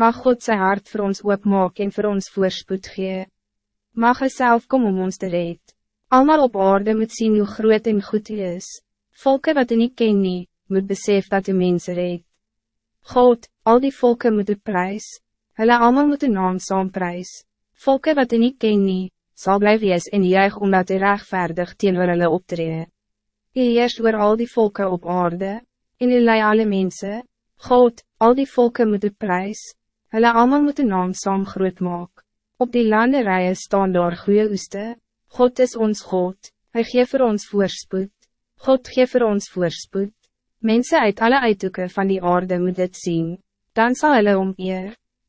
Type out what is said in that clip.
Mag God zijn hart voor ons oopmaak en voor ons voorspoed gee. Mag hy self kom om ons te red. Almal op aarde moet zien hoe groot en goed hy is. Volken wat hy nie ken nie, moet besef dat hy mense red. God, al die volken moet u prijs. Hulle allemaal moet u naam saam prijs. Volken wat hy nie ken nie, sal bly wees en juig omdat hy rechtvaardig teenoor hulle optree. Hy heers oor al die volken op aarde, en hy lei alle mensen. God, al die volken moet u prijs. Hulle allemaal moet u naam saam groot maak. Op die landerijen staan daar goeie oeste. God is ons God, hij geeft voor ons voorspoed. God geeft voor ons voorspoed. Mensen uit alle uithoeken van die aarde moet dit zien. Dan zal hulle om eer.